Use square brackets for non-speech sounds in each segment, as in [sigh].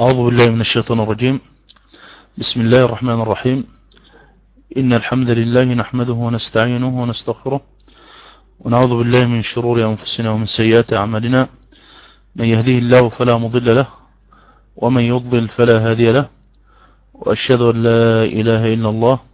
أعوذ بالله من الشيطان الرجيم. بسم الله الرحمن الرحيم. إن الحمد لله نحمده ونستعينه ونستغفره ونعوذ بالله من شرور أنفسنا ومن سيئات أعمالنا. من يهديه الله فلا مضل له ومن يضلل فلا هادي له. وأشهد أن لا إله إلا الله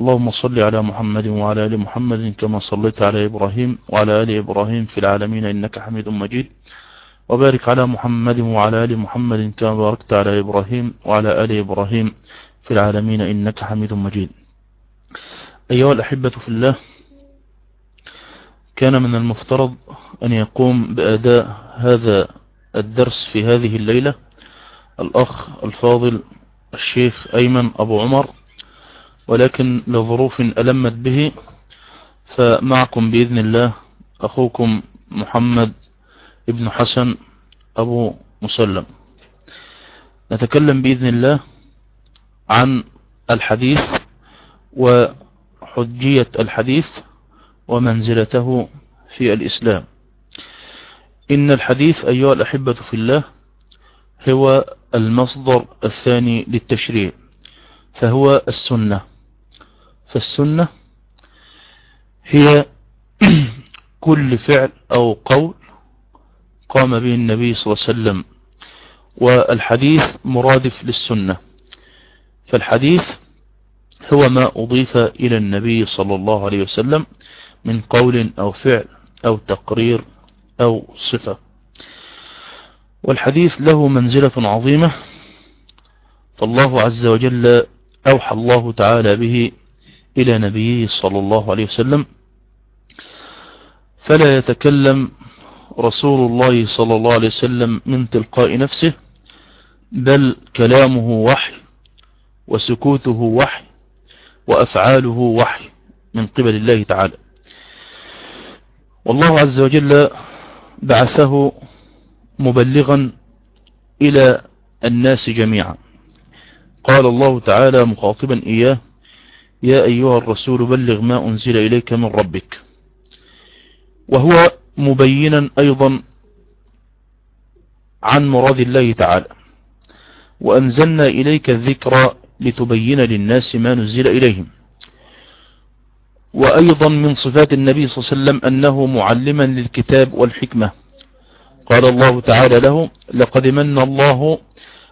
اللهم صل على محمد وعلى آل محمد كما صليت على إبراهيم وعلى آل إبراهيم في العالمين إنك حميد مجيد. وبارك على محمد وعلى آل محمد كما باركت على إبراهيم وعلى آل إبراهيم في العالمين إنك حميد مجيد. أيها الأحبة في الله كان من المفترض أن يقوم بأداء هذا الدرس في هذه الليلة الأخ الفاضل الشيخ أيمن أبو عمر ولكن لظروف ألمت به فمعكم بإذن الله أخوكم محمد ابن حسن أبو مسلم. نتكلم بإذن الله عن الحديث وحجية الحديث ومنزلته في الإسلام. إن الحديث أيها الأحبة في الله هو المصدر الثاني للتشريع فهو السنة. فالسنة هي [clears throat] كل فعل أو قول قام به النبي صلى الله عليه وسلم والحديث مرادف للسنة. فالحديث هو ما أضيف إلى النبي صلى الله عليه وسلم من قول أو فعل أو تقرير أو صفة. والحديث له منزلة عظيمة فالله عز وجل أوحى الله تعالى به إلى نبيه صلى الله عليه وسلم فلا يتكلم رسول الله صلى الله عليه وسلم من تلقاء نفسه بل كلامه وحي وسكوته وحي وأفعاله وحي من قبل الله تعالى. والله عز وجل بعثه مبلغا إلى الناس جميعا. قال الله تعالى مخاطبا إياه يا أيها الرسول بلغ ما أنزل إليك من ربك. وهو مبينا أيضا عن مراد الله تعالى. وأنزلنا إليك الذكر لتبين للناس ما نزل إليهم. وأيضا من صفات النبي صلى الله عليه وسلم أنه معلما للكتاب والحكمة. قال الله تعالى له لقد من الله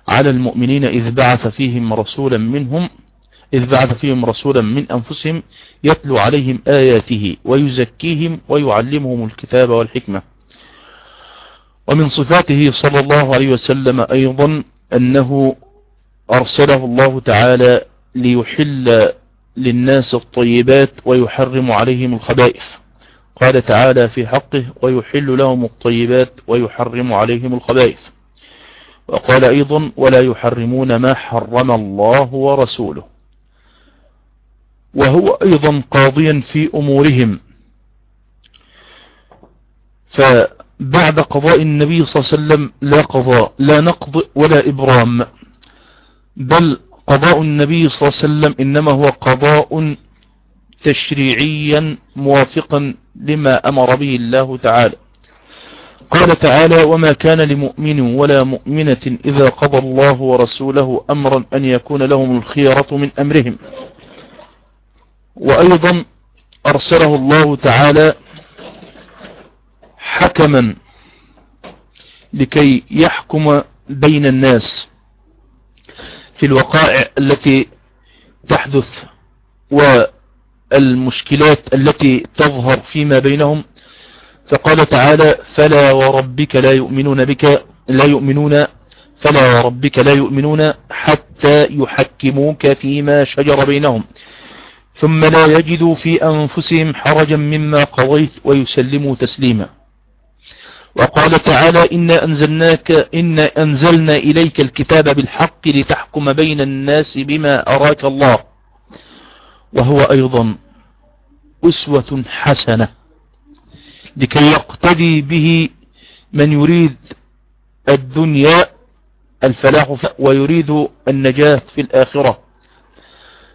على المؤمنين إذ بعث فيهم رسولا منهم إذ بعث فيهم رسولا من أنفسهم يتلو عليهم آياته ويزكيهم ويعلمهم الكتاب والحكمة. ومن صفاته صلى الله عليه وسلم أيضا أنه أرسله الله تعالى ليحل للناس الطيبات ويحرم عليهم الخبائث. قال تعالى في حقه ويحل لهم الطيبات ويحرم عليهم الخبائث. وقال أيضا ولا يحرمون ما حرم الله ورسوله. وهو أيضا قاضيا في أمورهم. فبعد قضاء النبي صلى الله عليه وسلم لا قضاء لا نقض ولا إبرام. بل قضاء النبي صلى الله عليه وسلم إنما هو قضاء تشريعيا موافقا لما أمر به الله تعالى. قال تعالى وما كان لمؤمن ولا مؤمنة إذا قضى الله ورسوله أمرا أن يكون لهم الخيرة من أمرهم وأيضا أرسله الله تعالى حكما لكي يحكم بين الناس في الوقائع التي تحدث والمشكلات التي تظهر فيما بينهم. فقال تعالى فلا وربك لا يؤمنون بك لا يؤمنون فلا وربك لا يؤمنون حتى يحكموك فيما شجر بينهم. ثم لا يجدوا في أنفسهم حرجا مما قضيت ويسلموا تسليما. وقال تعالى إنا أنزلناك إنا أنزلنا إليك الكتاب بالحق لتحكم بين الناس بما أراك الله. وهو أيضا أسوة حسنة لكي يقتدي به من يريد الدنيا الفلاح ويريد النجاة في الآخرة.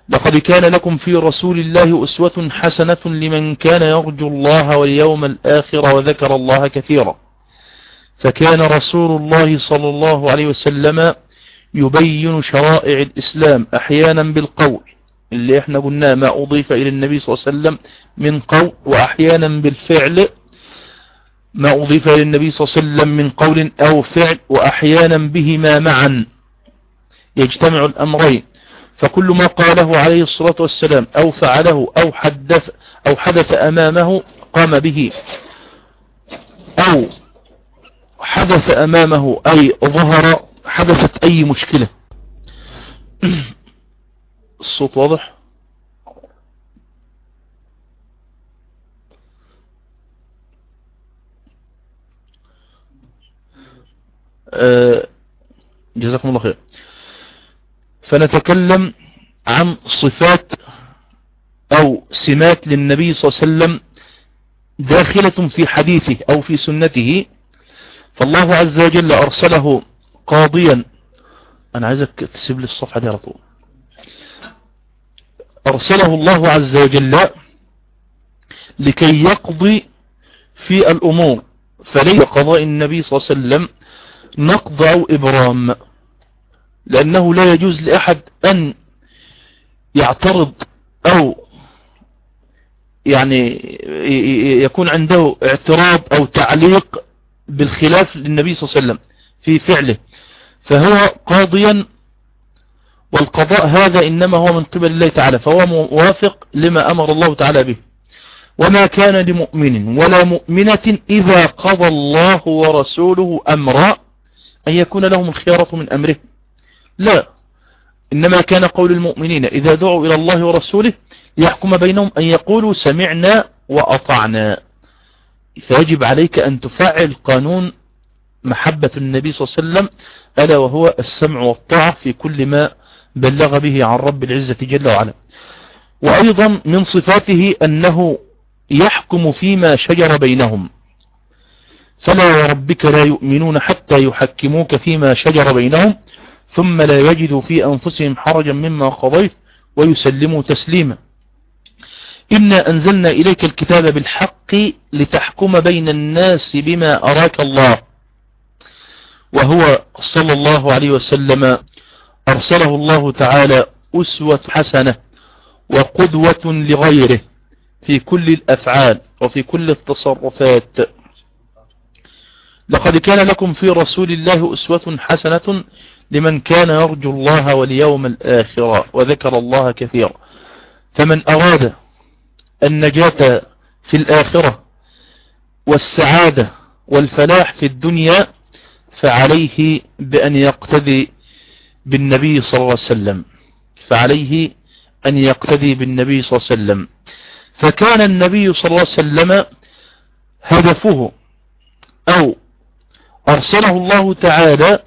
لقد كان لكم في رسول الله أسوة حسنة لمن كان يرجو الله واليوم الآخر وذكر الله كثيرا. فكان رسول الله صلى الله عليه وسلم يبين شرائع الإسلام أحيانا بالقول اللي إحنا قلنا ما أضيف إلى النبي صلى الله عليه وسلم من قول وأحيانا بالفعل ما أضيف إلى النبي صلى الله عليه وسلم من قول أو فعل وأحيانا بهما معا. يجتمع الأمرين. فكل ما قاله عليه الصلاة والسلام أو فعله أو حدث, أو حدث أمامه قام به. أو حدث أمامه أي ظهر حدثت أي مشكلة. [clears throat] الصوت واضح؟ آه، جزاكم الله خير. فنتكلم عن صفات أو سمات للنبي صلى الله عليه وسلم داخلة في حديثه أو في سنته. فالله عز وجل أرسله قاضيا. أنا عايزك تسيب لي الصفحة دي على طول. أرسله الله عز وجل لكي يقضي في الأمور. فليس قضاء النبي صلى الله عليه وسلم نقض أو إبرام. لأنه لا يجوز لأحد أن يعترض أو يعني يكون عنده اعتراض أو تعليق بالخلاف للنبي صلى الله عليه وسلم في فعله. فهو قاضيا والقضاء هذا إنما هو من قبل الله تعالى فهو موافق لما أمر الله تعالى به. وما كان لمؤمن ولا مؤمنة إذا قضى الله ورسوله أمرا أن يكون لهم الخيارة من أمره. لا. إنما كان قول المؤمنين إذا دعوا إلى الله ورسوله ليحكم بينهم أن يقولوا سمعنا وأطعنا. فيجب عليك أن تفعل قانون محبة النبي صلى الله عليه وسلم ألا وهو السمع والطاعة في كل ما بلغ به عن رب العزة جل وعلا. وأيضا من صفاته أنه يحكم فيما شجر بينهم. فلا وربك لا يؤمنون حتى يحكموك فيما شجر بينهم. ثم لا يجدوا في أنفسهم حرجا مما قضيت ويسلموا تسليما. إنا أنزلنا إليك الكتاب بالحق لتحكم بين الناس بما أراك الله. وهو صلى الله عليه وسلم أرسله الله تعالى أسوة حسنة وقدوة لغيره في كل الأفعال وفي كل التصرفات. لقد كان لكم في رسول الله أسوة حسنة لمن كان يرجو الله واليوم الآخر وذكر الله كثيرا. فمن أراد النجاة في الآخرة والسعادة والفلاح في الدنيا فعليه بأن يقتدي بالنبي صلى الله عليه وسلم. فعليه أن يقتدي بالنبي صلى الله عليه وسلم. فكان النبي صلى الله عليه وسلم هدفه أو أرسله الله تعالى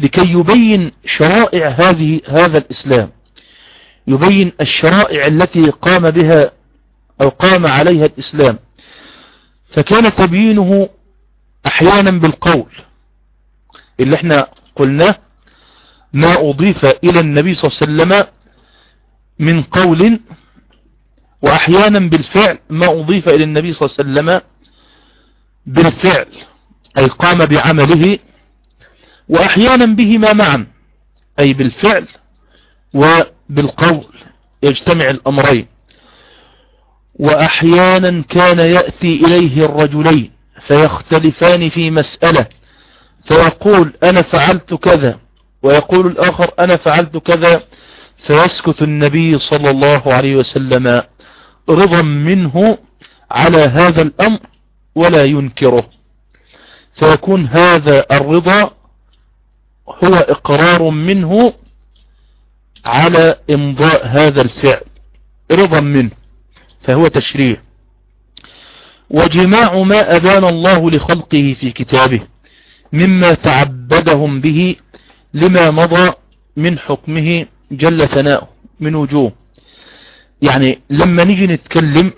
لكي يبين شرائع هذه هذا الإسلام. يبين الشرائع التي قام بها أو قام عليها الإسلام. فكان تبيينه أحيانا بالقول. اللي إحنا قلناه ما أضيف إلى النبي صلى الله عليه وسلم من قول وأحيانا بالفعل ما أضيف إلى النبي صلى الله عليه وسلم بالفعل. أي قام بعمله وأحيانا بهما معا أي بالفعل وبالقول يجتمع الأمرين. وأحيانا كان يأتي إليه الرجلين فيختلفان في مسألة فيقول أنا فعلت كذا ويقول الآخر أنا فعلت كذا فيسكت النبي صلى الله عليه وسلم رضا منه على هذا الأمر ولا ينكره. فيكون هذا الرضا هو إقرار منه على إمضاء هذا الفعل رضا منه فهو تشريع. وجماع ما أبان الله لخلقه في كتابه مما تعبدهم به لما مضى من حكمه جل ثناؤه من وجوه. يعني لما نيجي نتكلم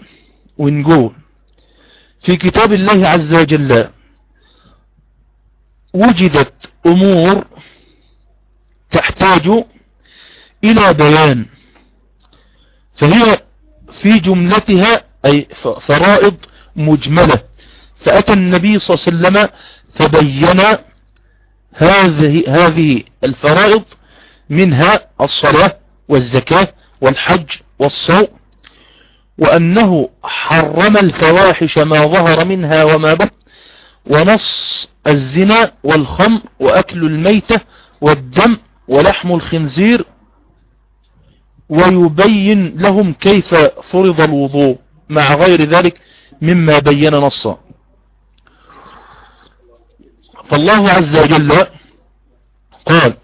ونقول في كتاب الله عز وجل وجدت أمور تحتاج إلى بيان. فهي في جملتها أي فرائض مجملة. فأتى النبي صلى الله عليه وسلم فبين هذه هذه الفرائض منها الصلاة والزكاة والحج والصوم وأنه حرم الفواحش ما ظهر منها وما بطن ونص الزنا والخمر وأكل الميتة والدم ولحم الخنزير ويبين لهم كيف فرض الوضوء. مع غير ذلك مما بين نصا. فالله عز وجل قال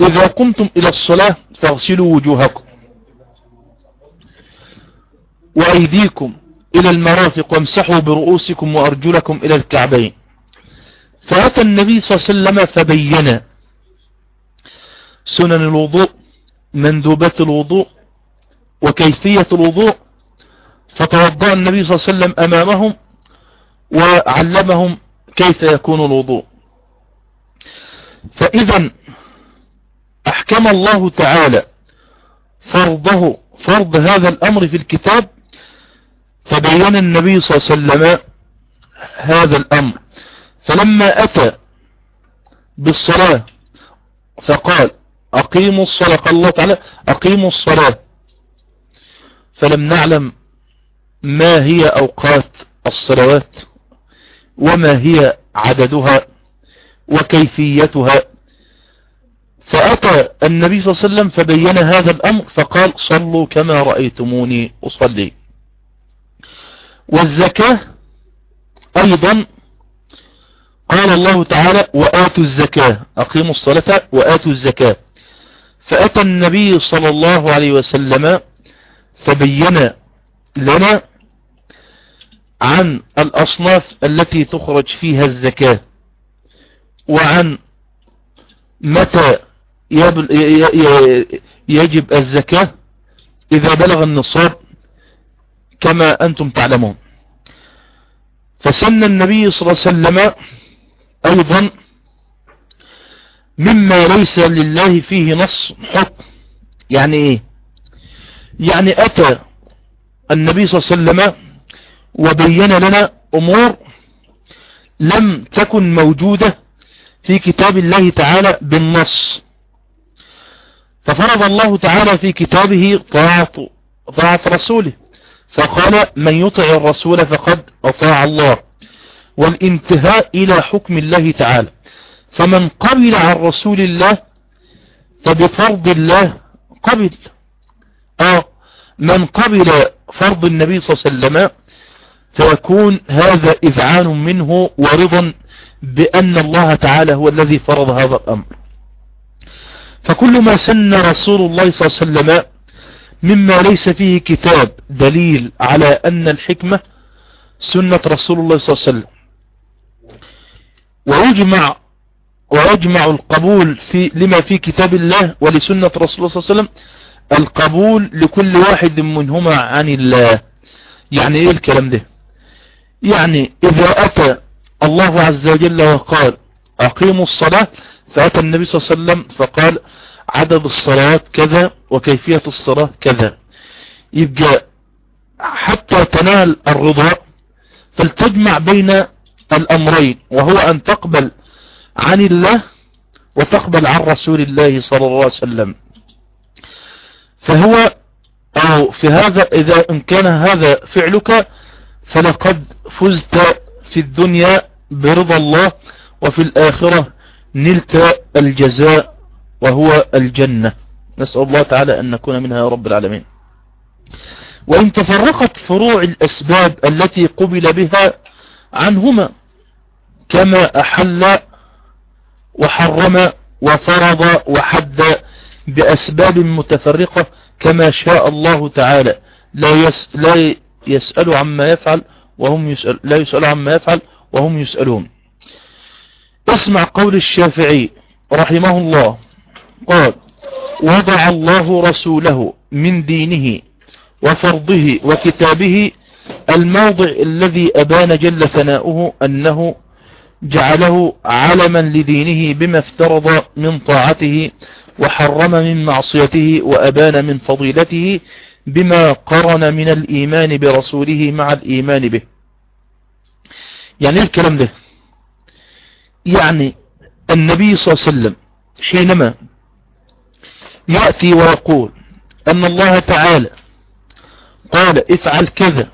إذا قمتم إلى الصلاة فاغسلوا وجوهكم وأيديكم إلى المرافق وامسحوا برؤوسكم وأرجلكم إلى الكعبين. فأتى النبي صلى الله عليه وسلم فبين سنن الوضوء مندوبات الوضوء وكيفية الوضوء فتوضأ النبي صلى الله عليه وسلم أمامهم وعلمهم كيف يكون الوضوء. فإذا أحكم الله تعالى فرضه فرض هذا الأمر في الكتاب فبين النبي صلى الله عليه وسلم هذا الأمر. فلما أتى بالصلاة فقال أقيموا الصلاة. قال الله تعالى أقيموا الصلاة. فلم نعلم ما هي أوقات الصلوات وما هي عددها وكيفيتها. فأتى النبي صلى الله عليه وسلم فبين هذا الأمر فقال صلوا كما رأيتموني أصلي. والزكاة أيضا قال الله تعالى وآتوا الزكاة. أقيموا الصلاة وآتوا الزكاة. فأتى النبي صلى الله عليه وسلم فبين لنا عن الأصناف التي تخرج فيها الزكاة وعن متى يجب الزكاة إذا بلغ النصاب كما أنتم تعلمون. فسن النبي صلى الله عليه وسلم أيضا مما ليس لله فيه نص حكم. يعني إيه؟ يعني أتى النبي صلى الله عليه وسلم وبين لنا أمور لم تكن موجودة في كتاب الله تعالى بالنص. ففرض الله تعالى في كتابه طاعة, طاعة رسوله. فقال من يطع الرسول فقد أطاع الله. والانتهاء إلى حكم الله تعالى. فمن قبل عن رسول الله فبفرض الله قبل. آه من قبل فرض النبي صلى الله عليه وسلم فيكون هذا إذعان منه ورضا بأن الله تعالى هو الذي فرض هذا الأمر. فكل ما سن رسول الله صلى الله عليه وسلم مما ليس فيه كتاب دليل على أن الحكمة سنة رسول الله صلى الله عليه وسلم. ويجمع ويجمع القبول في لما في كتاب الله ولسنة رسول الله صلى الله عليه وسلم القبول لكل واحد منهما عن الله. يعني إيه الكلام ده؟ يعني إذا أتى الله عز وجل وقال أقيموا الصلاة فأتى النبي صلى الله عليه وسلم فقال عدد الصلاة كذا وكيفية الصلاة كذا. يبقى حتى تنال الرضا فلتجمع بين الأمرين وهو أن تقبل عن الله وتقبل عن رسول الله صلى الله عليه وسلم. فهو أو في هذا إذا إن كان هذا فعلك فلقد فزت في الدنيا برضا الله وفي الآخرة نلت الجزاء وهو الجنة. نسأل الله تعالى أن نكون منها يا رب العالمين. وإن تفرقت فروع الأسباب التي قبل بها عنهما كما أحل وحرم وفرض وحد بأسباب متفرقة كما شاء الله تعالى. لا, يس لا يسأل عما يفعل وهم يسأل لا يسأل عما يفعل وهم يسألون. اسمع قول الشافعي رحمه الله. قال وضع الله رسوله من دينه وفرضه وكتابه الموضع الذي أبان جل ثناؤه أنه جعله علما لدينه بما افترض من طاعته وحرم من معصيته وأبان من فضيلته بما قرن من الإيمان برسوله مع الإيمان به. يعني إيه الكلام ده؟ يعني النبي صلى الله عليه وسلم حينما يأتي ويقول أن الله تعالى قال افعل كذا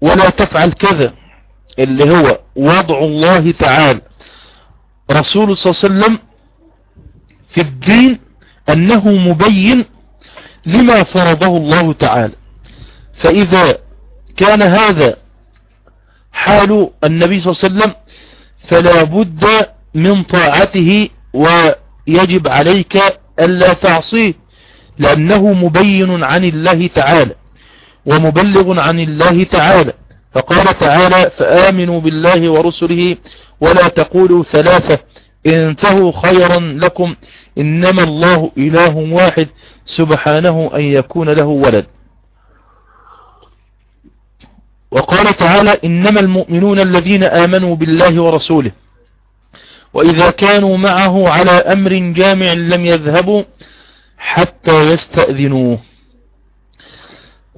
ولا تفعل كذا اللي هو وضع الله تعالى. رسول صلى الله عليه وسلم في الدين أنه مبين لما فرضه الله تعالى. فإذا كان هذا حال النبي صلى الله عليه وسلم فلا بد من طاعته ويجب عليك ألا تعصيه لأنه مبين عن الله تعالى ومبلغ عن الله تعالى. فقال تعالى فآمنوا بالله ورسله ولا تقولوا ثلاثة انتهوا خيرا لكم إنما الله إله واحد سبحانه أن يكون له ولد. وقال تعالى إنما المؤمنون الذين آمنوا بالله ورسوله وإذا كانوا معه على أمر جامع لم يذهبوا حتى يستأذنوه.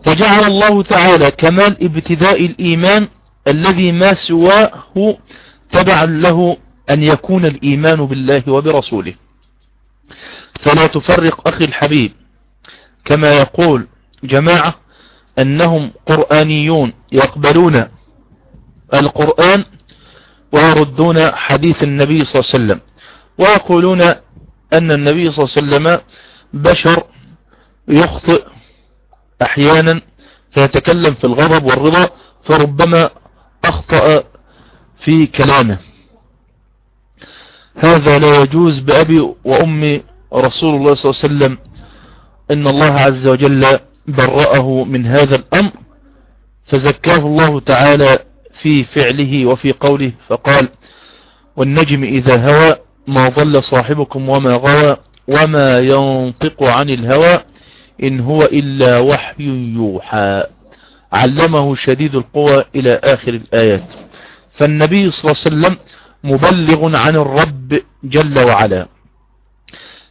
فجعل الله تعالى كمال ابتداء الإيمان الذي ما سواه تبعا له أن يكون الإيمان بالله وبرسوله. فلا تفرق أخي الحبيب كما يقول جماعة أنهم قرآنيون يقبلون القرآن ويردون حديث النبي صلى الله عليه وسلم ويقولون أن النبي صلى الله عليه وسلم بشر يخطئ أحيانا فيتكلم في الغضب والرضا فربما أخطأ في كلامه. هذا لا يجوز بأبي وأمي رسول الله صلى الله عليه وسلم. إن الله عز وجل برأه من هذا الأمر فزكاه الله تعالى في فعله وفي قوله فقال والنجم إذا هوى ما ضل صاحبكم وما غوى وما ينطق عن الهوى. إن هو إلا وحي يوحى. علمه شديد القوى إلى آخر الآيات. فالنبي صلى الله عليه وسلم مبلغ عن الرب جل وعلا.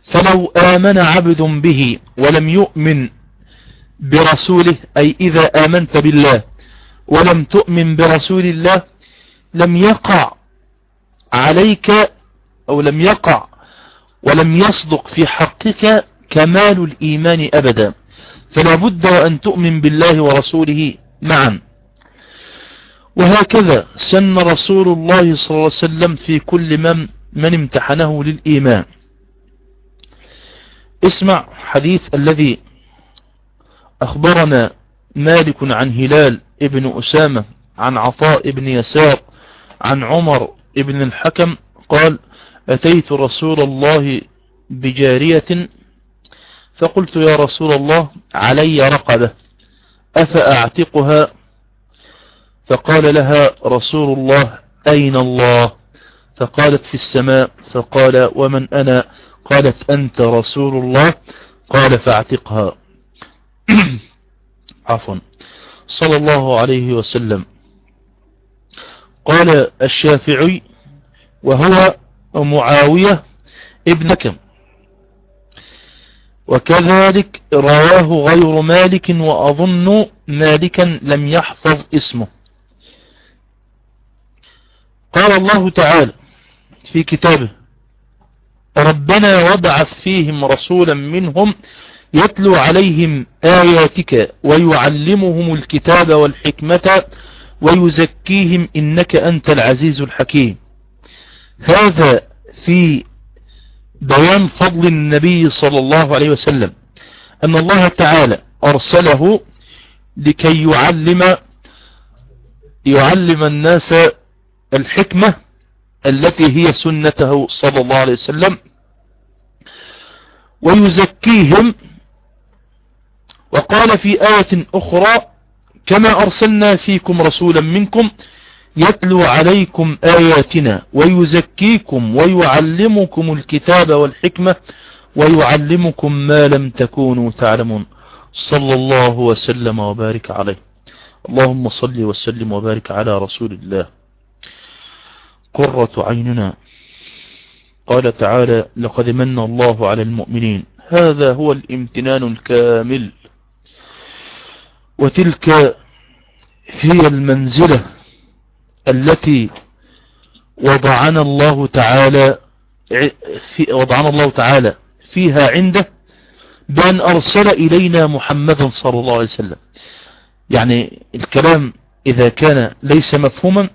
فلو آمن عبد به ولم يؤمن برسوله أي إذا آمنت بالله ولم تؤمن برسول الله لم يقع عليك أو لم يقع ولم يصدق في حقك كمال الإيمان أبدا. فلا بد أن تؤمن بالله ورسوله معا. وهكذا سن رسول الله صلى الله عليه وسلم في كل من, من امتحنه للإيمان. اسمع حديث الذي أخبرنا مالك عن هلال ابن أسامة عن عطاء ابن يسار عن عمر ابن الحكم قال أتيت رسول الله بجارية فقلت يا رسول الله علي رقبة أفأعتقها؟ فقال لها رسول الله أين الله؟ فقالت في السماء فقال ومن أنا؟ قالت أنت رسول الله؟ قال فأعتقها. [clears throat] عفوا. صلى الله عليه وسلم. قال الشافعي وهو معاوية ابن كم وكذلك رواه غير مالك وأظن مالكا لم يحفظ اسمه. قال الله تعالى في كتابه ربنا وابعث فيهم رسولا منهم يتلو عليهم آياتك ويعلمهم الكتاب والحكمة ويزكيهم إنك أنت العزيز الحكيم. هذا في بيان فضل النبي صلى الله عليه وسلم. أن الله تعالى أرسله لكي يعلم يعلم الناس الحكمة التي هي سنته صلى الله عليه وسلم ويزكيهم. وقال في آية أخرى كما أرسلنا فيكم رسولا منكم يتلو عليكم آياتنا ويزكيكم ويعلمكم الكتاب والحكمة ويعلمكم ما لم تكونوا تعلمون. صلى الله وسلم وبارك عليه. اللهم صل وسلم وبارك على رسول الله. قرة عيننا. قال تعالى لقد من الله على المؤمنين. هذا هو الامتنان الكامل. وتلك هي المنزلة التي وضعنا الله تعالى في وضعنا الله تعالى فيها عنده بأن أرسل إلينا محمدا صلى الله عليه وسلم. يعني الكلام إذا كان ليس مفهوما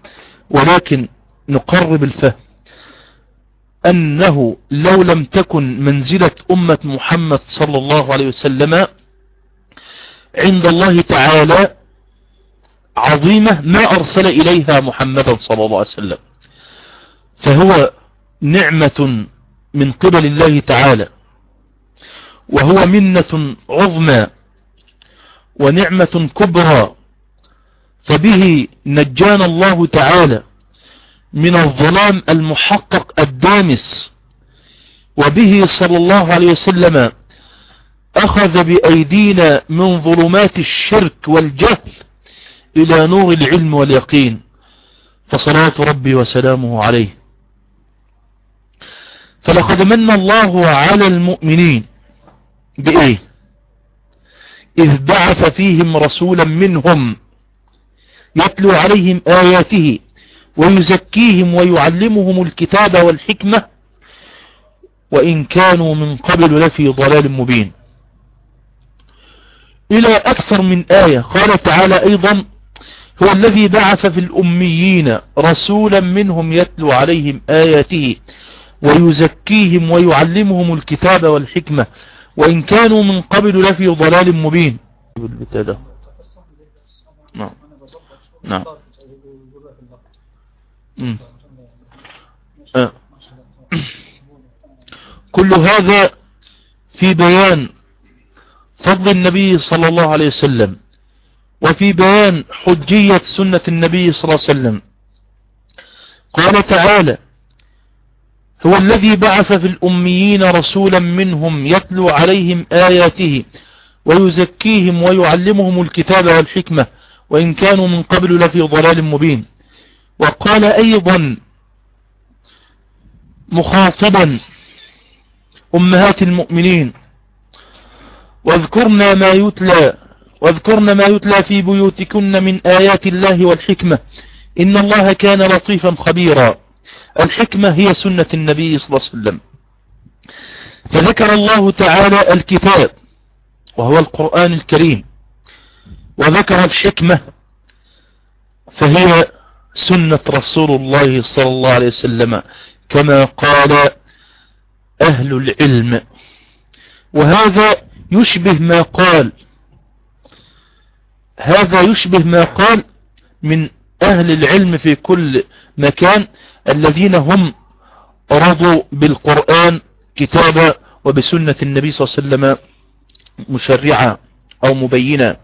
ولكن نقرب الفهم أنه لو لم تكن منزلة أمة محمد صلى الله عليه وسلم عند الله تعالى عظيمة ما أرسل إليها محمدا صلى الله عليه وسلم. فهو نعمة من قبل الله تعالى وهو منة عظمى ونعمة كبرى فبه نجانا الله تعالى من الظلام المحقق الدامس وبه صلى الله عليه وسلم أخذ بأيدينا من ظلمات الشرك والجهل إلى نور العلم واليقين فصلاة ربي وسلامه عليه. فلقد من الله على المؤمنين بإيه؟ إذ بعث فيهم رسولا منهم يتلو عليهم آياته ويزكيهم ويعلمهم الكتاب والحكمة وإن كانوا من قبل لفي ضلال مبين. إلى أكثر من آية قال تعالى أيضا هو الذي بعث في الأميين رسولا منهم يتلو عليهم آياته ويزكيهم ويعلمهم الكتاب والحكمة وإن كانوا من قبل لفي ضلال مبين. نعم. نعم. آه. كل هذا في بيان فضل النبي صلى الله عليه وسلم. وفي بيان حجية سنة النبي صلى الله عليه وسلم. قال تعالى هو الذي بعث في الأميين رسولا منهم يتلو عليهم آياته ويزكيهم ويعلمهم الكتاب والحكمة وإن كانوا من قبل لفي ضلال مبين. وقال أيضا مخاطبا أمهات المؤمنين واذكرنا ما يتلى واذكرن ما يتلى في بيوتكن من آيات الله والحكمة. إن الله كان لطيفا خبيرا. الحكمة هي سنة النبي صلى الله عليه وسلم. فذكر الله تعالى الكتاب وهو القرآن الكريم. وذكر الحكمة فهي سنة رسول الله صلى الله عليه وسلم. كما قال أهل العلم. وهذا يشبه ما قال هذا يشبه ما قال من أهل العلم في كل مكان الذين هم رضوا بالقرآن كتابا وبسنة النبي صلى الله عليه وسلم مشرعا أو مبينا.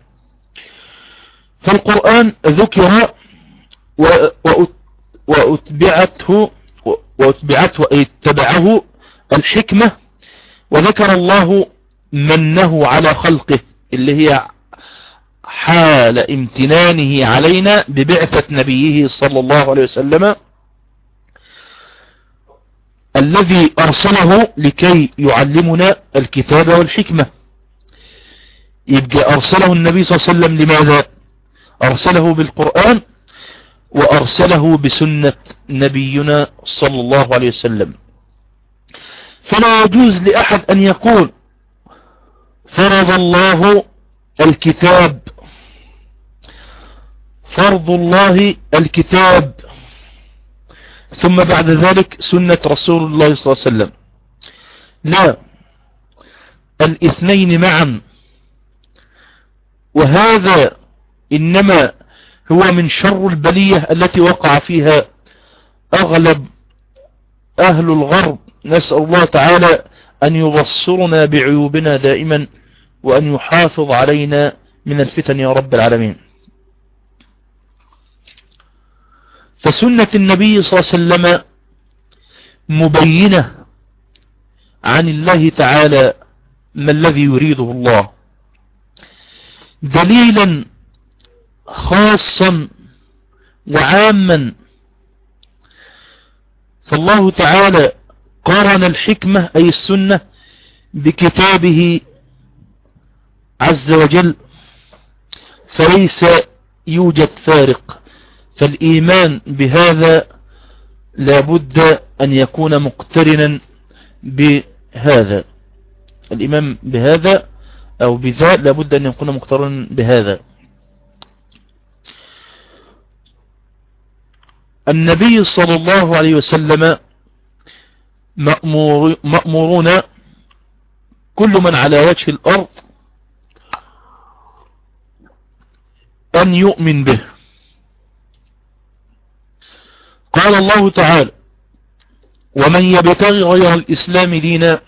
فالقرآن ذكر وأتبعته وأتبعته أي اتبعه الحكمة وذكر الله منه على خلقه اللي هي حال امتنانه علينا ببعثة نبيه صلى الله عليه وسلم الذي أرسله لكي يعلمنا الكتاب والحكمة. يبقى أرسله النبي صلى الله عليه وسلم لماذا؟ أرسله بالقرآن وأرسله بسنة نبينا صلى الله عليه وسلم. فلا يجوز لأحد أن يقول فرض الله الكتاب فرض الله الكتاب. ثم بعد ذلك سنة رسول الله صلى الله عليه وسلم. لا الاثنين معا. وهذا إنما هو من شر البلية التي وقع فيها أغلب أهل الغرب. نسأل الله تعالى أن يبصرنا بعيوبنا دائما وأن يحافظ علينا من الفتن يا رب العالمين. فسنة النبي صلى الله عليه وسلم مبينة عن الله تعالى ما الذي يريده الله. دليلا خاصا وعاما. فالله تعالى قارن الحكمة أي السنة بكتابه عز وجل فليس يوجد فارق. فالإيمان بهذا لابد أن يكون مقترنا بهذا. الإيمان بهذا أو بذا لابد أن يكون مقترنا بهذا. النبي صلى الله عليه وسلم مأمور مأمورون كل من على وجه الأرض أن يؤمن به. قال الله تعالى ومن يبتغي غير الإسلام دينا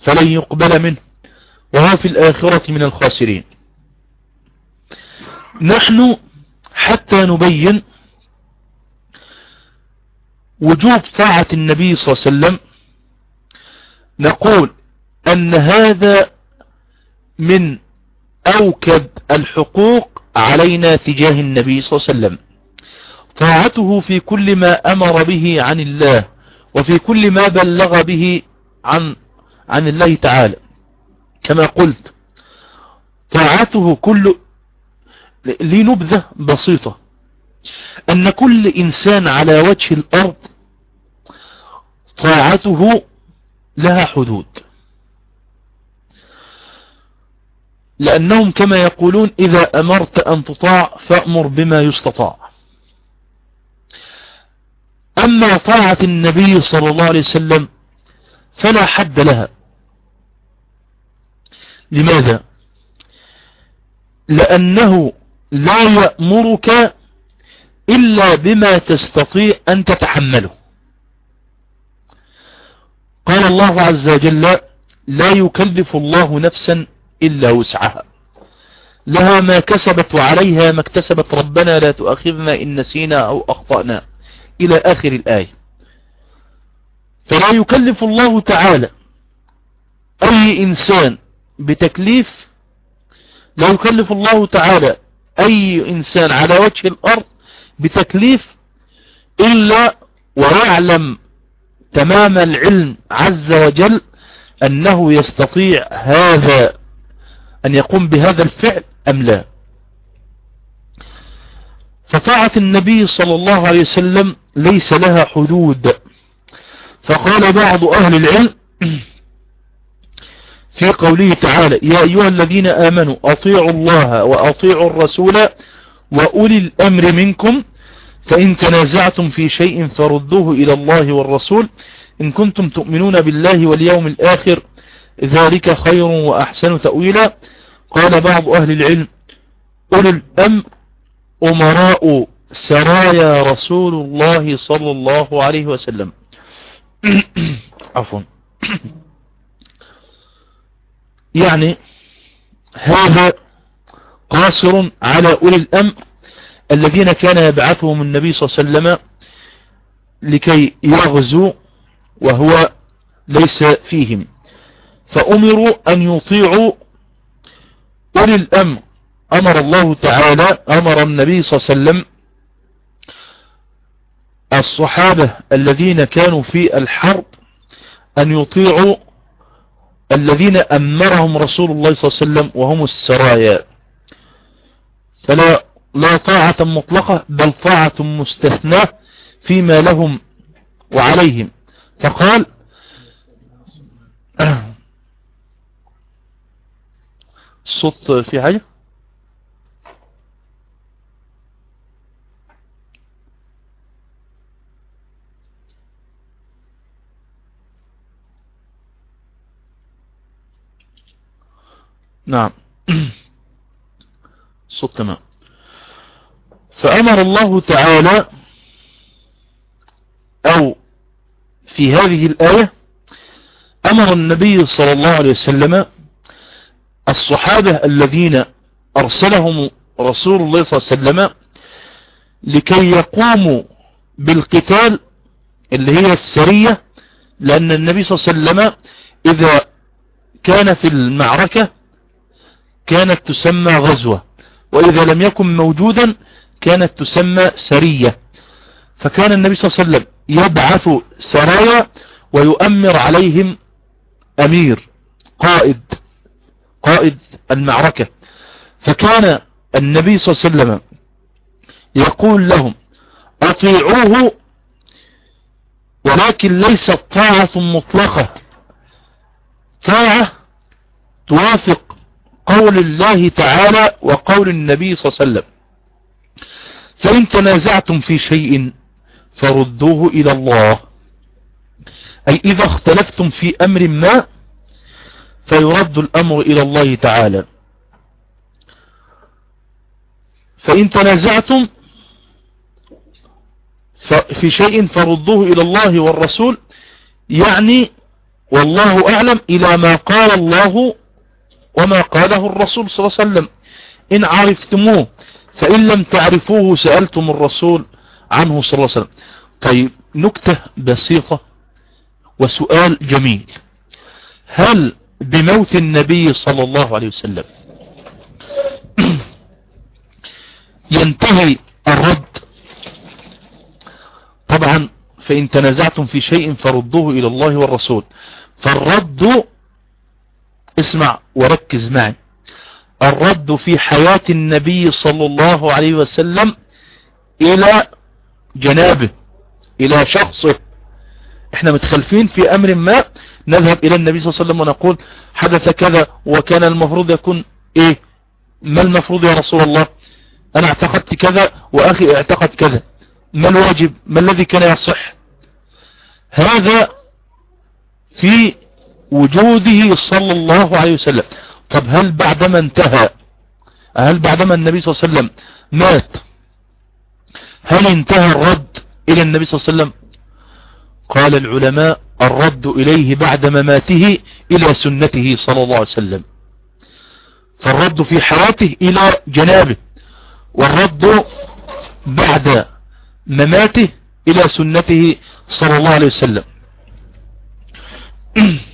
فلن يقبل منه وهو في الآخرة من الخاسرين. نحن حتى نبين وجوب طاعة النبي صلى الله عليه وسلم نقول أن هذا من أوكد الحقوق علينا تجاه النبي صلى الله عليه وسلم. طاعته في كل ما أمر به عن الله وفي كل ما بلغ به عن عن الله تعالى. كما قلت طاعته كل لنبذة بسيطة. أن كل إنسان على وجه الأرض طاعته لها حدود. لأنهم كما يقولون إذا أمرت أن تطاع فأمر بما يستطاع. أما طاعة النبي صلى الله عليه وسلم فلا حد لها. لماذا؟ لأنه لا يأمرك إلا بما تستطيع أن تتحمله. قال الله عز وجل لا يكلف الله نفسا إلا وسعها لها ما كسبت وعليها ما اكتسبت ربنا. لا تؤاخذنا إن نسينا أو أخطأنا. إلى آخر الآية. فلا يكلف الله تعالى أي إنسان بتكليف لا يكلف الله تعالى أي إنسان على وجه الأرض بتكليف إلا ويعلم تمام العلم عز وجل أنه يستطيع هذا أن يقوم بهذا الفعل أم لا. فطاعة النبي صلى الله عليه وسلم ليس لها حدود. فقال بعض أهل العلم في قوله تعالى يا أيها الذين آمنوا أطيعوا الله وأطيعوا الرسول وأولي الأمر منكم فإن تنازعتم في شيء فردوه إلى الله والرسول. إن كنتم تؤمنون بالله واليوم الآخر ذلك خير وأحسن تأويلا. قال بعض أهل العلم أولي الأمر أمراء سرايا رسول الله صلى الله عليه وسلم. [clears throat] عفوا. [clears throat] يعني هذا قاصر على أولي الأمر الذين كان يبعثهم النبي صلى الله عليه وسلم لكي يغزوا وهو ليس فيهم. فأمروا أن يطيعوا أولي الأمر. أمر الله تعالى أمر النبي صلى الله عليه وسلم الصحابة الذين كانوا في الحرب أن يطيعوا الذين أمرهم رسول الله صلى الله عليه وسلم وهم السرايا. فلا لا طاعة مطلقة بل طاعة مستثناة فيما لهم وعليهم. فقال [clears throat] الصوت في حاجة؟ نعم. [coughs] صوت تمام. فأمر الله تعالى أو في هذه الآية أمر النبي صلى الله عليه وسلم الصحابة الذين أرسلهم رسول الله صلى الله عليه وسلم لكي يقوموا بالقتال اللي هي السرية لأن النبي صلى الله عليه وسلم إذا كان في المعركة كانت تسمى غزوة. وإذا لم يكن موجودا كانت تسمى سرية. فكان النبي صلى الله عليه وسلم يبعث سرايا ويؤمر عليهم أمير قائد قائد المعركة. فكان النبي صلى الله عليه وسلم يقول لهم أطيعوه ولكن ليست طاعة مطلقة. طاعة توافق قول الله تعالى وقول النبي صلى الله عليه وسلم. فإن تنازعتم في شيء فردوه إلى الله. أي إذا اختلفتم في أمر ما فيرد الأمر إلى الله تعالى. فإن تنازعتم في شيء فردوه إلى الله والرسول يعني والله أعلم إلى ما قال الله وما قاله الرسول صلى الله عليه وسلم. إن عرفتموه فإن لم تعرفوه سألتم الرسول عنه صلى الله عليه وسلم. طيب نكتة بسيطة وسؤال جميل. هل بموت النبي صلى الله عليه وسلم [clears throat] ينتهي الرد؟ طبعا فإن تنازعتم في شيء فردوه إلى الله والرسول. فالرد اسمع وركز معي. الرد في حياة النبي صلى الله عليه وسلم إلى جنابه إلى شخصه. إحنا متخلفين في أمر ما نذهب إلى النبي صلى الله عليه وسلم ونقول حدث كذا وكان المفروض يكون إيه؟ ما المفروض يا رسول الله؟ أنا اعتقدت كذا وأخي اعتقد كذا. ما الواجب؟ ما الذي كان يصح؟ هذا في وجوده صلى الله عليه وسلم. طب هل بعدما انتهى هل بعدما النبي صلى الله عليه وسلم مات هل انتهى الرد إلى النبي صلى الله عليه وسلم؟ قال العلماء الرد إليه بعد مماته إلى سنته صلى الله عليه وسلم. فالرد في حياته إلى جنابه والرد بعد مماته إلى سنته صلى الله عليه وسلم. [clears throat]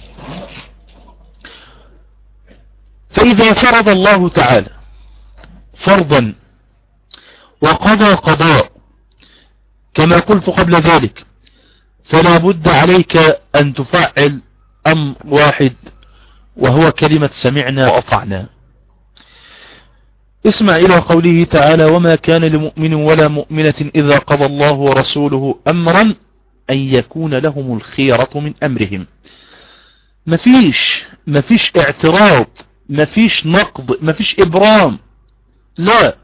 فإذا فرض الله تعالى فرضا وقضى قضاء كما قلت قبل ذلك فلا بد عليك أن تفعل أمر واحد وهو كلمة سمعنا وأطعنا. اسمع إلى قوله تعالى وما كان لمؤمن ولا مؤمنة إذا قضى الله ورسوله أمرا أن يكون لهم الخيرة من أمرهم. مفيش مفيش اعتراض مفيش نقض مفيش إبرام. لا.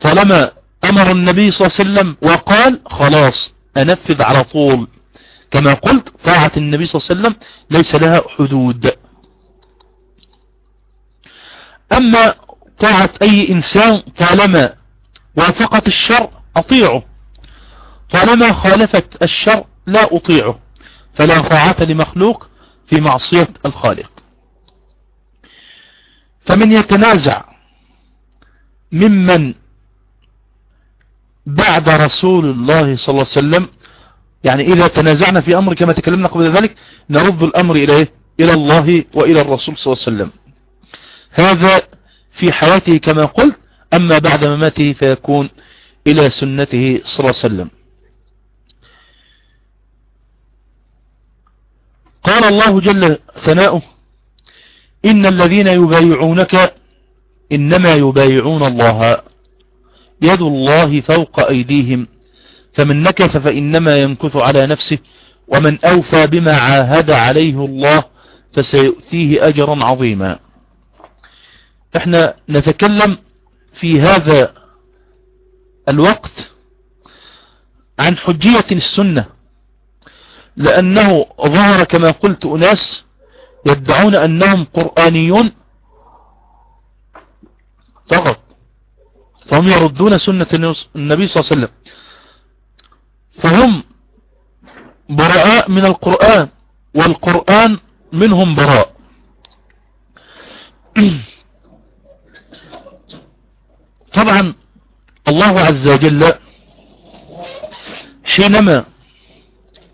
طالما أمر النبي صلى الله عليه وسلم وقال خلاص أنفذ على طول. كما قلت طاعة النبي صلى الله عليه وسلم ليس لها حدود. أما طاعة أي إنسان طالما وافقت الشر أطيعه. طالما خالفت الشر لا أطيعه. فلا طاعة لمخلوق في معصية الخالق. فمن يتنازع ممن بعد رسول الله صلى الله عليه وسلم يعني إذا تنازعنا في أمر كما تكلمنا قبل ذلك نرد الأمر إليه إلى الله وإلى الرسول صلى الله عليه وسلم. هذا في حياته كما قلت أما بعد مماته فيكون إلى سنته صلى الله عليه وسلم. قال الله جل ثناؤه إن الذين يبايعونك إنما يبايعون الله. يد الله فوق أيديهم. فمن نكث فإنما ينكث على نفسه. ومن أوفى بما عاهد عليه الله فسيؤتيه أجرا عظيما. إحنا نتكلم في هذا الوقت عن حجية السنة. لأنه ظهر كما قلت أناس يدعون أنهم قرآنيون. فقط. فهم يردون سنة النبي صلى الله عليه وسلم. فهم براء من القرآن والقرآن منهم براء. [clears throat] طبعا الله عز وجل حينما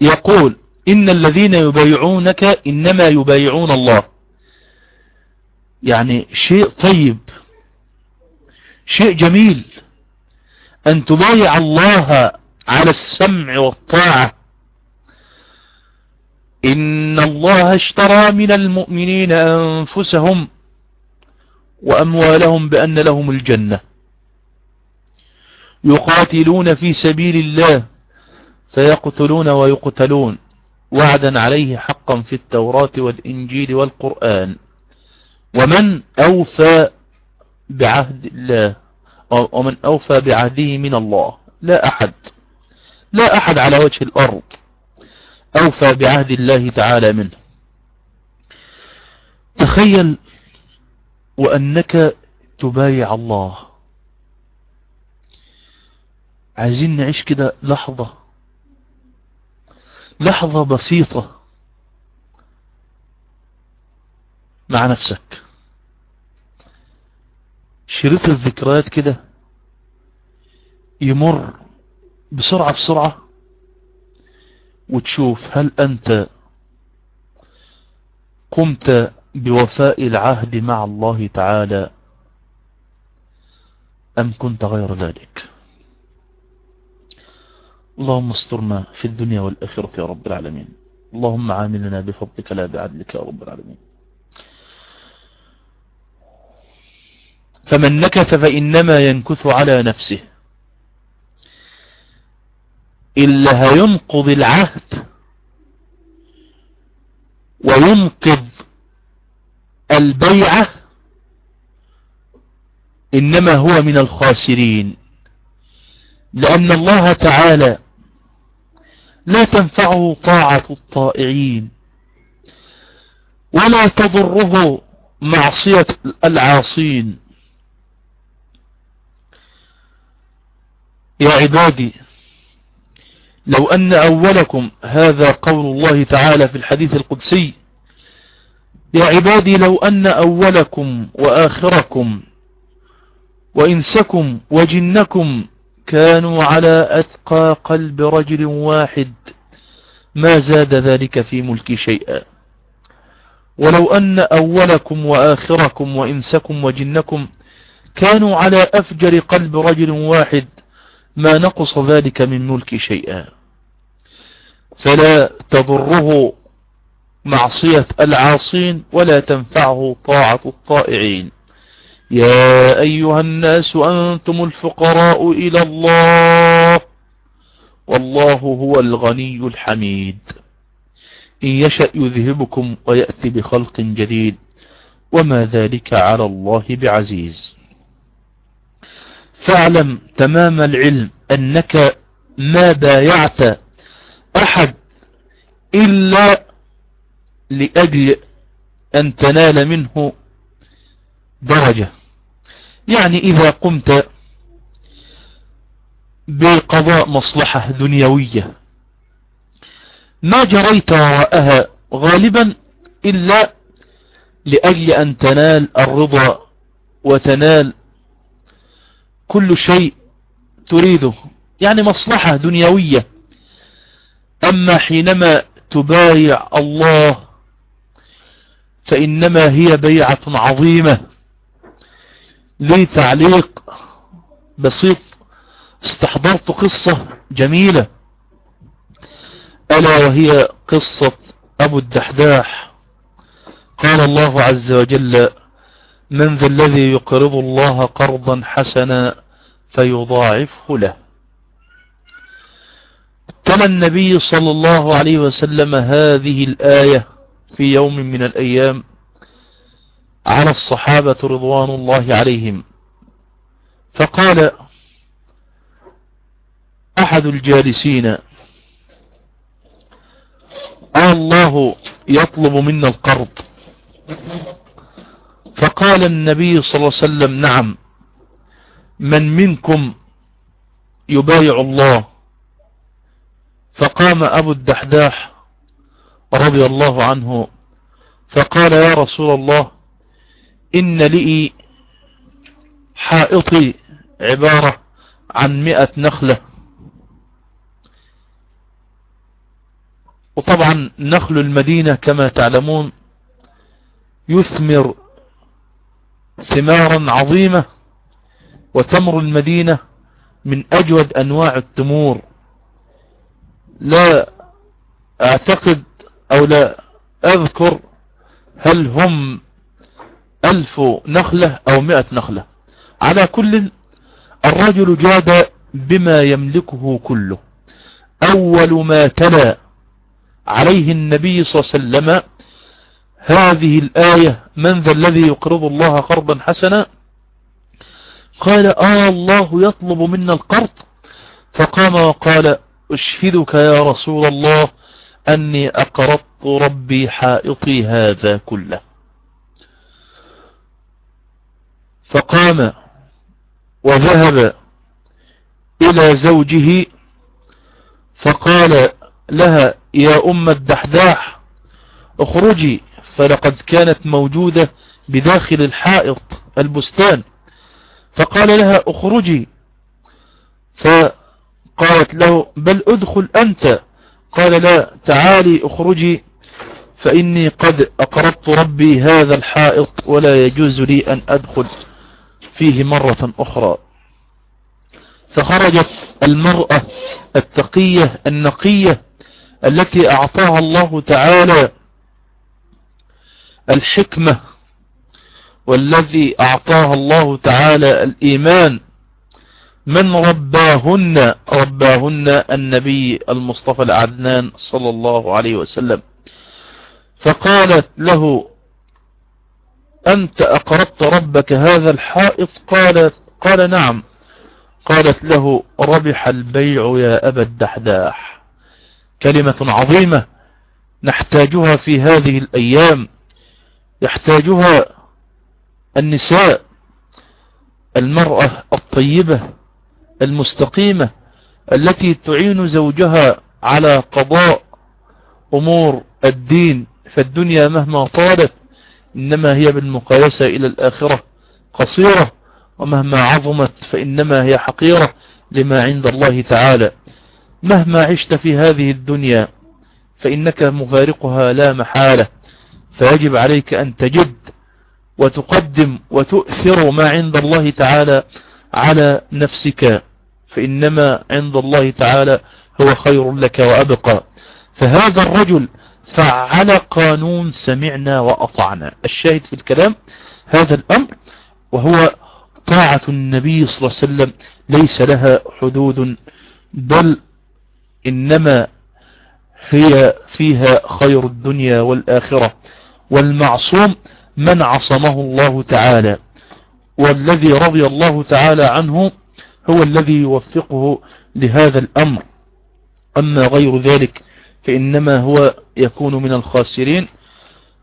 يقول إن الذين يبايعونك إنما يبايعون الله. يعني شيء طيب شيء جميل. أن تبايع الله على السمع والطاعة. إن الله اشترى من المؤمنين أنفسهم وأموالهم بأن لهم الجنة. يقاتلون في سبيل الله فيقتلون ويقتلون. وعدا عليه حقا في التوراة والإنجيل والقرآن. ومن أوفى بعهد الله ومن أوفى بعهده من الله. لا أحد لا أحد على وجه الأرض أوفى بعهد الله تعالى منه. تخيل وأنك تبايع الله. عايزين نعيش كده لحظة لحظة بسيطة مع نفسك. شريط الذكريات كده يمر بسرعة بسرعة وتشوف هل أنت قمت بوفاء العهد مع الله تعالى أم كنت غير ذلك. اللهم استرنا في الدنيا والآخرة يا رب العالمين. اللهم عاملنا بفضلك لا بعدلك يا رب العالمين. فمن نكث فإنما ينكث على نفسه. إلا هينقض العهد وينقض البيعة. إنما هو من الخاسرين. لأن الله تعالى لا تنفعه طاعة الطائعين. ولا تضره معصية العاصين. يا عبادي لو أن أولكم هذا قول الله تعالى في الحديث القدسي يا عبادي لو أن أولكم وآخركم وإنسكم وجنكم كانوا على أتقى قلب رجل واحد ما زاد ذلك في ملكي شيئا. ولو أن أولكم وآخركم وإنسكم وجنكم كانوا على أفجر قلب رجل واحد ما نقص ذلك من ملكي شيئا. فلا تضره معصية العاصين ولا تنفعه طاعة الطائعين. يا أيها الناس أنتم الفقراء إلى الله والله هو الغني الحميد إن يشأ يذهبكم ويأتي بخلق جديد وما ذلك على الله بعزيز فاعلم تمام العلم أنك ما بايعت أحد إلا لأجل أن تنال منه درجة يعني إذا قمت بقضاء مصلحة دنيوية ما جريت وراءها غالبا إلا لأجل أن تنال الرضا وتنال كل شيء تريده. يعني مصلحة دنيوية. أما حينما تبايع الله فإنما هي بيعة عظيمة. لي تعليق بسيط. استحضرت قصة جميلة. ألا وهي قصة أبو الدحداح. قال الله عز وجل من ذا الذي يقرض الله قرضا حسنا فيضاعفه له. تلا النبي صلى الله عليه وسلم هذه الآية في يوم من الأيام على الصحابة رضوان الله عليهم. فقال أحد الجالسين الله يطلب منا القرض. فقال النبي صلى الله عليه وسلم نعم من منكم يبايع الله؟ فقام أبو الدحداح رضي الله عنه فقال يا رسول الله إن لي حائطي عبارة عن مئة نخلة. وطبعا نخل المدينة كما تعلمون يثمر ثمارا عظيمة وتمر المدينة من أجود أنواع التمور. لا أعتقد أو لا أذكر هل هم ألف نخلة أو مئة نخلة. على كل الرجل جاد بما يملكه كله. أول ما تلا عليه النبي صلى الله عليه وسلم هذه الآية من ذا الذي يقرض الله قرضا حسنا؟ قال آه الله يطلب منا القرض. فقام وقال أشهدك يا رسول الله أني أقرضت ربي حائطي هذا كله. فقام وذهب إلى زوجه فقال لها يا أم الدحداح اخرجي فلقد كانت موجودة بداخل الحائط البستان. فقال لها اخرجي. فقالت له بل ادخل أنت. قال لا تعالي اخرجي فإني قد أقرضت ربي هذا الحائط ولا يجوز لي أن أدخل. فيه مرة أخرى. فخرجت المرأة التقية النقية التي أعطاها الله تعالى الحكمة والذي أعطاها الله تعالى الإيمان من رباهن رباهن النبي المصطفى العدنان صلى الله عليه وسلم. فقالت له أنت أقرضت ربك هذا الحائط؟ قالت قال نعم. قالت له ربح البيع يا أبا الدحداح. كلمة عظيمة نحتاجها في هذه الأيام. يحتاجها النساء المرأة الطيبة المستقيمة التي تعين زوجها على قضاء أمور الدين فالدنيا مهما طالت. إنما هي بالمقايسة إلى الآخرة قصيرة ومهما عظمت فإنما هي حقيرة لما عند الله تعالى. مهما عشت في هذه الدنيا فإنك مفارقها لا محالة. فيجب عليك أن تجد وتقدم وتؤثر ما عند الله تعالى على نفسك فإنما عند الله تعالى هو خير لك وأبقى. فهذا الرجل فعل قانون سمعنا وأطعنا. الشاهد في الكلام هذا الأمر وهو طاعة النبي صلى الله عليه وسلم ليس لها حدود بل إنما هي فيها خير الدنيا والآخرة. والمعصوم من عصمه الله تعالى والذي رضي الله تعالى عنه هو الذي يوفقه لهذا الأمر. أما غير ذلك فإنما هو يكون من الخاسرين.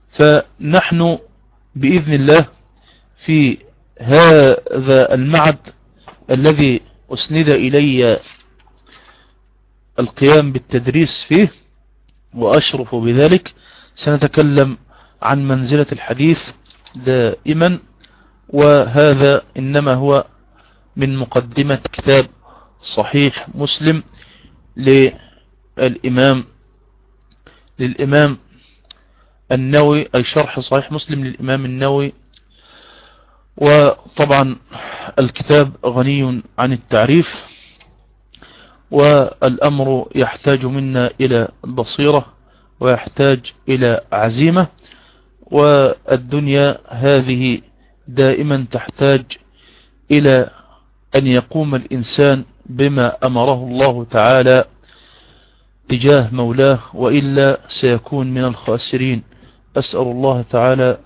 فنحن بإذن الله في هذا المعد الذي أسند إلي القيام بالتدريس فيه وأشرف بذلك. سنتكلم عن منزلة الحديث دائما وهذا إنما هو من مقدمة كتاب صحيح مسلم للإمام للإمام النووي أي شرح صحيح مسلم للإمام النووي. وطبعا الكتاب غني عن التعريف والأمر يحتاج منا إلى بصيرة ويحتاج إلى عزيمة والدنيا هذه دائما تحتاج إلى أن يقوم الإنسان بما أمره الله تعالى. تجاه مولاه وإلا سيكون من الخاسرين. أسأل الله تعالى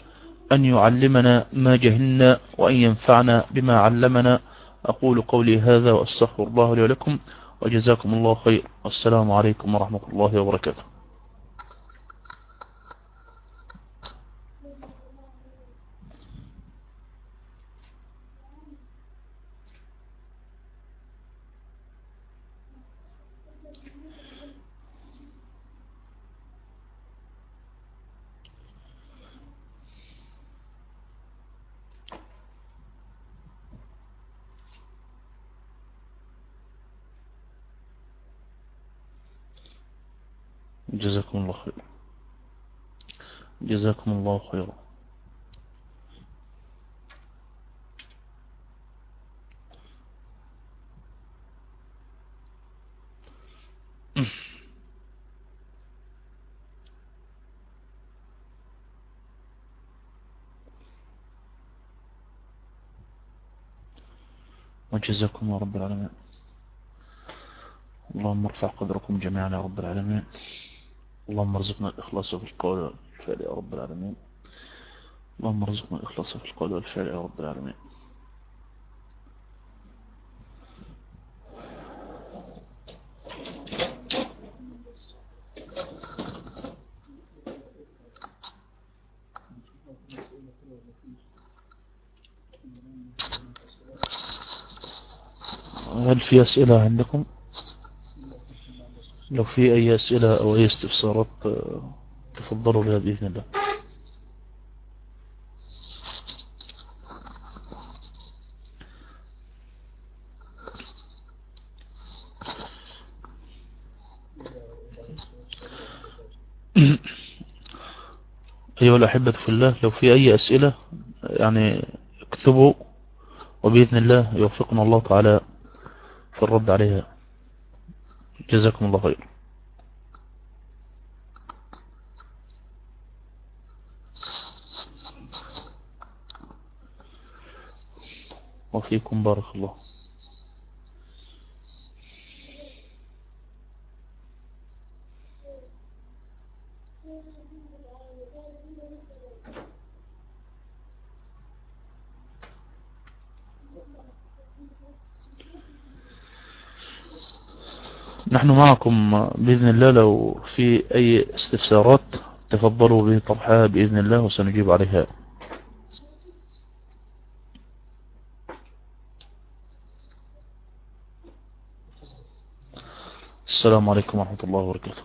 أن يعلمنا ما جهلنا وأن ينفعنا بما علمنا. أقول قولي هذا وأستغفر الله لي ولكم وجزاكم الله خير. والسلام عليكم ورحمة الله وبركاته جزاكم الله خير [clears throat] الله خيرا. وجزاكم يا رب العالمين. اللهم ارفع قدركم جميعا يا رب العالمين. اللهم ارزقنا الإخلاص في القول والفعل يا رب العالمين. اللهم ارزقنا الإخلاص في القول والفعل يا رب العالمين. هل في أسئلة عندكم؟ لو في أي أسئلة أو أي استفسارات آه، تفضلوا بها بإذن الله. أيها الأحبة في الله لو في أي أسئلة يعني اكتبوا وبإذن الله يوفقنا الله تعالى في الرد عليها. جزاكم الله خير. وفيكم بارك الله. نحن معكم بإذن الله لو في أي استفسارات تفضلوا بطرحها بإذن الله وسنجيب عليها. السلام عليكم ورحمة الله وبركاته.